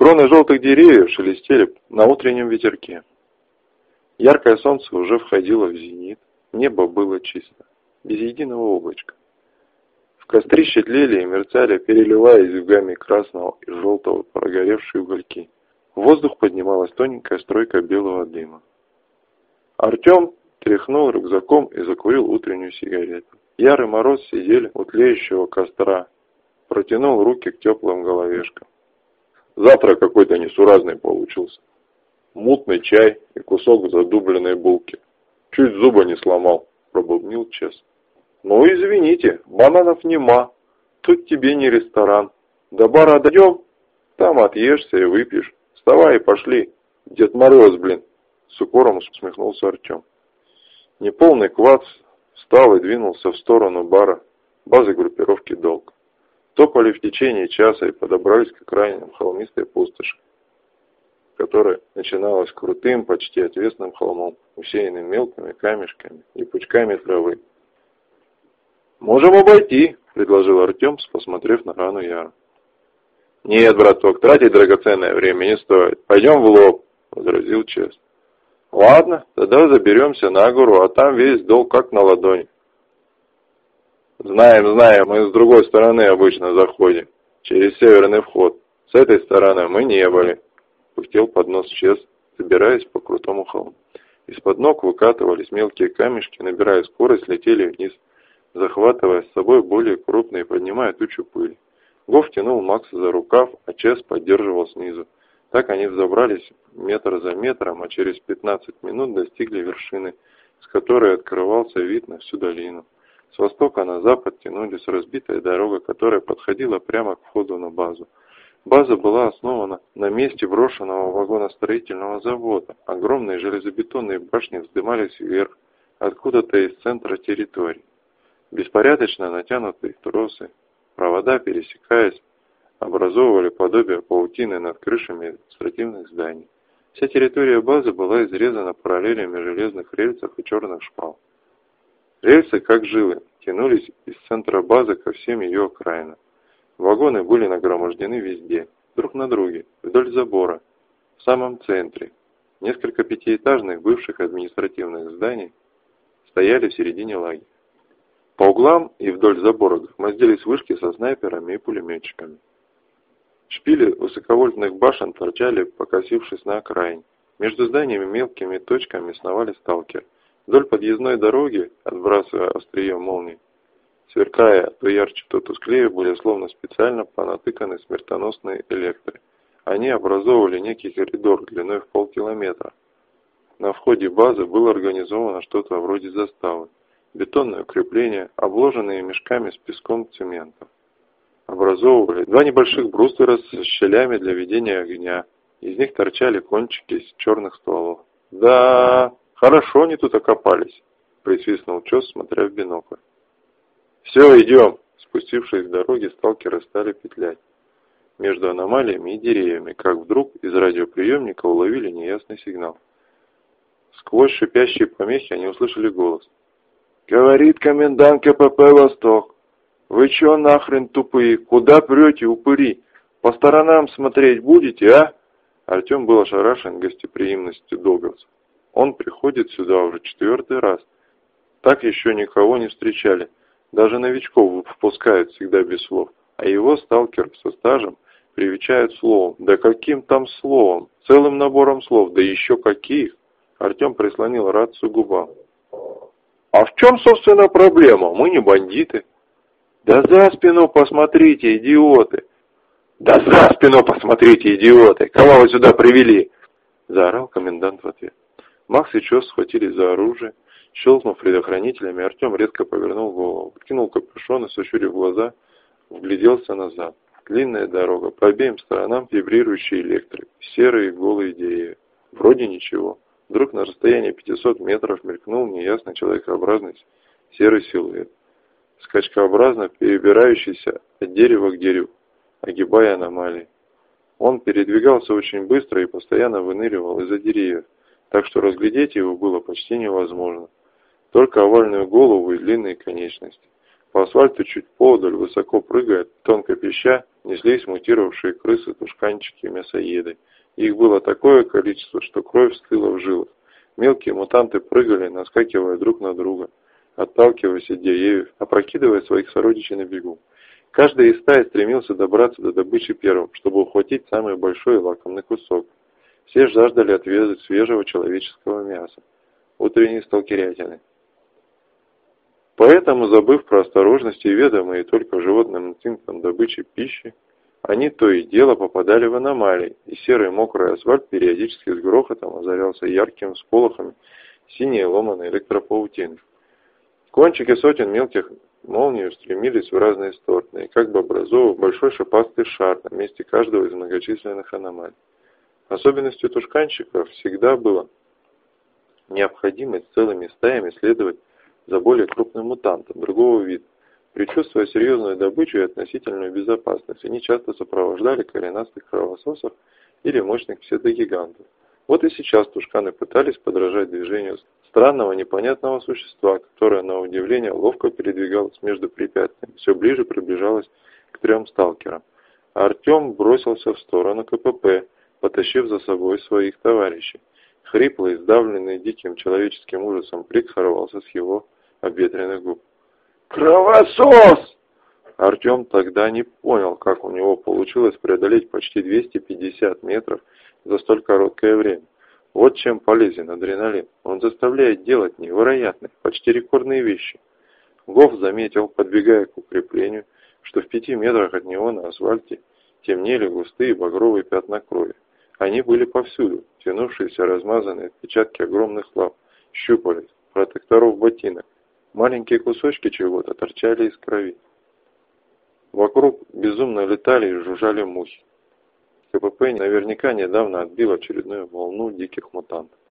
Кроны желтых деревьев шелестели на утреннем ветерке. Яркое солнце уже входило в зенит, небо было чисто, без единого облачка. В кострище тлели и мерцали, переливаясь зюгами красного и желтого прогоревшие угольки. В воздух поднималась тоненькая стройка белого дыма. Артем тряхнул рюкзаком и закурил утреннюю сигарету. Ярый мороз сидели у тлеющего костра, протянул руки к теплым головешкам. Завтра какой-то несуразный получился. Мутный чай и кусок задубленной булки. Чуть зуба не сломал, пробубнил Чес. Ну извините, бананов нема. Тут тебе не ресторан. До бара дойдем, там отъешься и выпьешь. Вставай и пошли. Дед Мороз, блин. С укором усмехнулся Артем. Неполный квац встал и двинулся в сторону бара, базы группировки «Долг». Топали в течение часа и подобрались к окраинам холмистой пустоши, которая начиналась крутым, почти отвесным холмом, усеянным мелкими камешками и пучками травы. «Можем обойти», — предложил Артем, посмотрев на рану Яра. «Нет, браток, тратить драгоценное время не стоит. Пойдем в лоб», — возразил Чест. «Ладно, тогда заберемся на гору, а там весь долг как на ладони». Знаем, знаем, мы с другой стороны обычно заходим, через северный вход. С этой стороны мы не были. Пыхтел под нос Чес, забираясь по крутому холму. Из-под ног выкатывались мелкие камешки, набирая скорость, летели вниз, захватывая с собой более крупные, поднимая тучу пыли. Гоф тянул Макса за рукав, а Чес поддерживал снизу. Так они взобрались метр за метром, а через 15 минут достигли вершины, с которой открывался вид на всю долину. С востока на запад тянулись разбитая дорога, которая подходила прямо к входу на базу. База была основана на месте брошенного вагоностроительного завода. Огромные железобетонные башни вздымались вверх, откуда-то из центра территории. Беспорядочно натянутые тросы, провода, пересекаясь, образовывали подобие паутины над крышами административных зданий. Вся территория базы была изрезана параллелями железных рельсов и черных шпал. Рельсы, как жилы, тянулись из центра базы ко всем ее окраинам. Вагоны были нагромождены везде, друг на друге, вдоль забора, в самом центре. Несколько пятиэтажных бывших административных зданий стояли в середине лагеря. По углам и вдоль забора громоздились вышки со снайперами и пулеметчиками. Шпили высоковольтных башен торчали, покосившись на окраине. Между зданиями мелкими точками сновали сталкеры. Вдоль подъездной дороги, отбрасывая острие молний, сверкая то ярче, то тусклее, были словно специально понатыканы смертоносные электры. Они образовывали некий коридор длиной в полкилометра. На входе базы было организовано что-то вроде заставы. Бетонные укрепления, обложенные мешками с песком цементом. Образовывали два небольших бруствера с щелями для ведения огня. Из них торчали кончики из черных стволов. Да, «Хорошо они тут окопались», — присвистнул Чес, смотря в бинокль. «Все, идем!» Спустившись с дороги, сталкеры стали петлять между аномалиями и деревьями, как вдруг из радиоприемника уловили неясный сигнал. Сквозь шипящие помехи они услышали голос. «Говорит комендант КПП «Восток». «Вы че нахрен тупые? Куда прете, упыри? По сторонам смотреть будете, а?» Артем был ошарашен гостеприимностью долговцев. Он приходит сюда уже четвертый раз. Так еще никого не встречали. Даже новичков впускают всегда без слов. А его сталкер со стажем привечают словом. Да каким там словом? Целым набором слов. Да еще каких? Артем прислонил рацию губам. А в чем, собственно, проблема? Мы не бандиты. Да за спину посмотрите, идиоты. Да за спину посмотрите, идиоты. Кого вы сюда привели? Заорал комендант в ответ. Макс и Чес схватились за оружие. Щелкнув предохранителями, Артем резко повернул голову, кинул капюшон и, сощурив глаза, вгляделся назад. Длинная дорога, по обеим сторонам вибрирующие электрик, серые голые деревья. Вроде ничего. Вдруг на расстоянии 500 метров мелькнул неясный человекообразный серый силуэт, скачкообразно перебирающийся от дерева к дереву, огибая аномалии. Он передвигался очень быстро и постоянно выныривал из-за деревьев, так что разглядеть его было почти невозможно. Только овальную голову и длинные конечности. По асфальту чуть подаль, высоко прыгая, тонко пища, неслись мутировавшие крысы, тушканчики мясоеды. Их было такое количество, что кровь стыла в жилах. Мелкие мутанты прыгали, наскакивая друг на друга, отталкиваясь от деревьев, опрокидывая своих сородичей на бегу. Каждый из стаи стремился добраться до добычи первым, чтобы ухватить самый большой лакомный кусок. Все жаждали отведать свежего человеческого мяса, утренней сталкерятины. Поэтому, забыв про осторожность и ведомые только животным инстинктом добычи пищи, они то и дело попадали в аномалии, и серый мокрый асфальт периодически с грохотом озарялся яркими всполохами синей ломаной электропаутины. Кончики сотен мелких молний устремились в разные стороны, как бы образовывая большой шипастый шар на месте каждого из многочисленных аномалий. Особенностью тушканчиков всегда было необходимость целыми стаями следовать за более крупным мутантом другого вида. Причувствуя серьезную добычу и относительную безопасность, они часто сопровождали коренастых кровососов или мощных псевдогигантов. Вот и сейчас тушканы пытались подражать движению странного непонятного существа, которое, на удивление, ловко передвигалось между препятствиями, все ближе приближалось к трем сталкерам. Артем бросился в сторону КПП, потащив за собой своих товарищей. Хриплый, сдавленный диким человеческим ужасом крик сорвался с его обветренных губ. «Кровосос!» Артем тогда не понял, как у него получилось преодолеть почти 250 метров за столь короткое время. Вот чем полезен адреналин. Он заставляет делать невероятные, почти рекордные вещи. Гоф заметил, подбегая к укреплению, что в пяти метрах от него на асфальте темнели густые багровые пятна крови. Они были повсюду, тянувшиеся размазанные отпечатки огромных лап, щупалец, протекторов ботинок. Маленькие кусочки чего-то торчали из крови. Вокруг безумно летали и жужжали мухи. КПП наверняка недавно отбил очередную волну диких мутантов.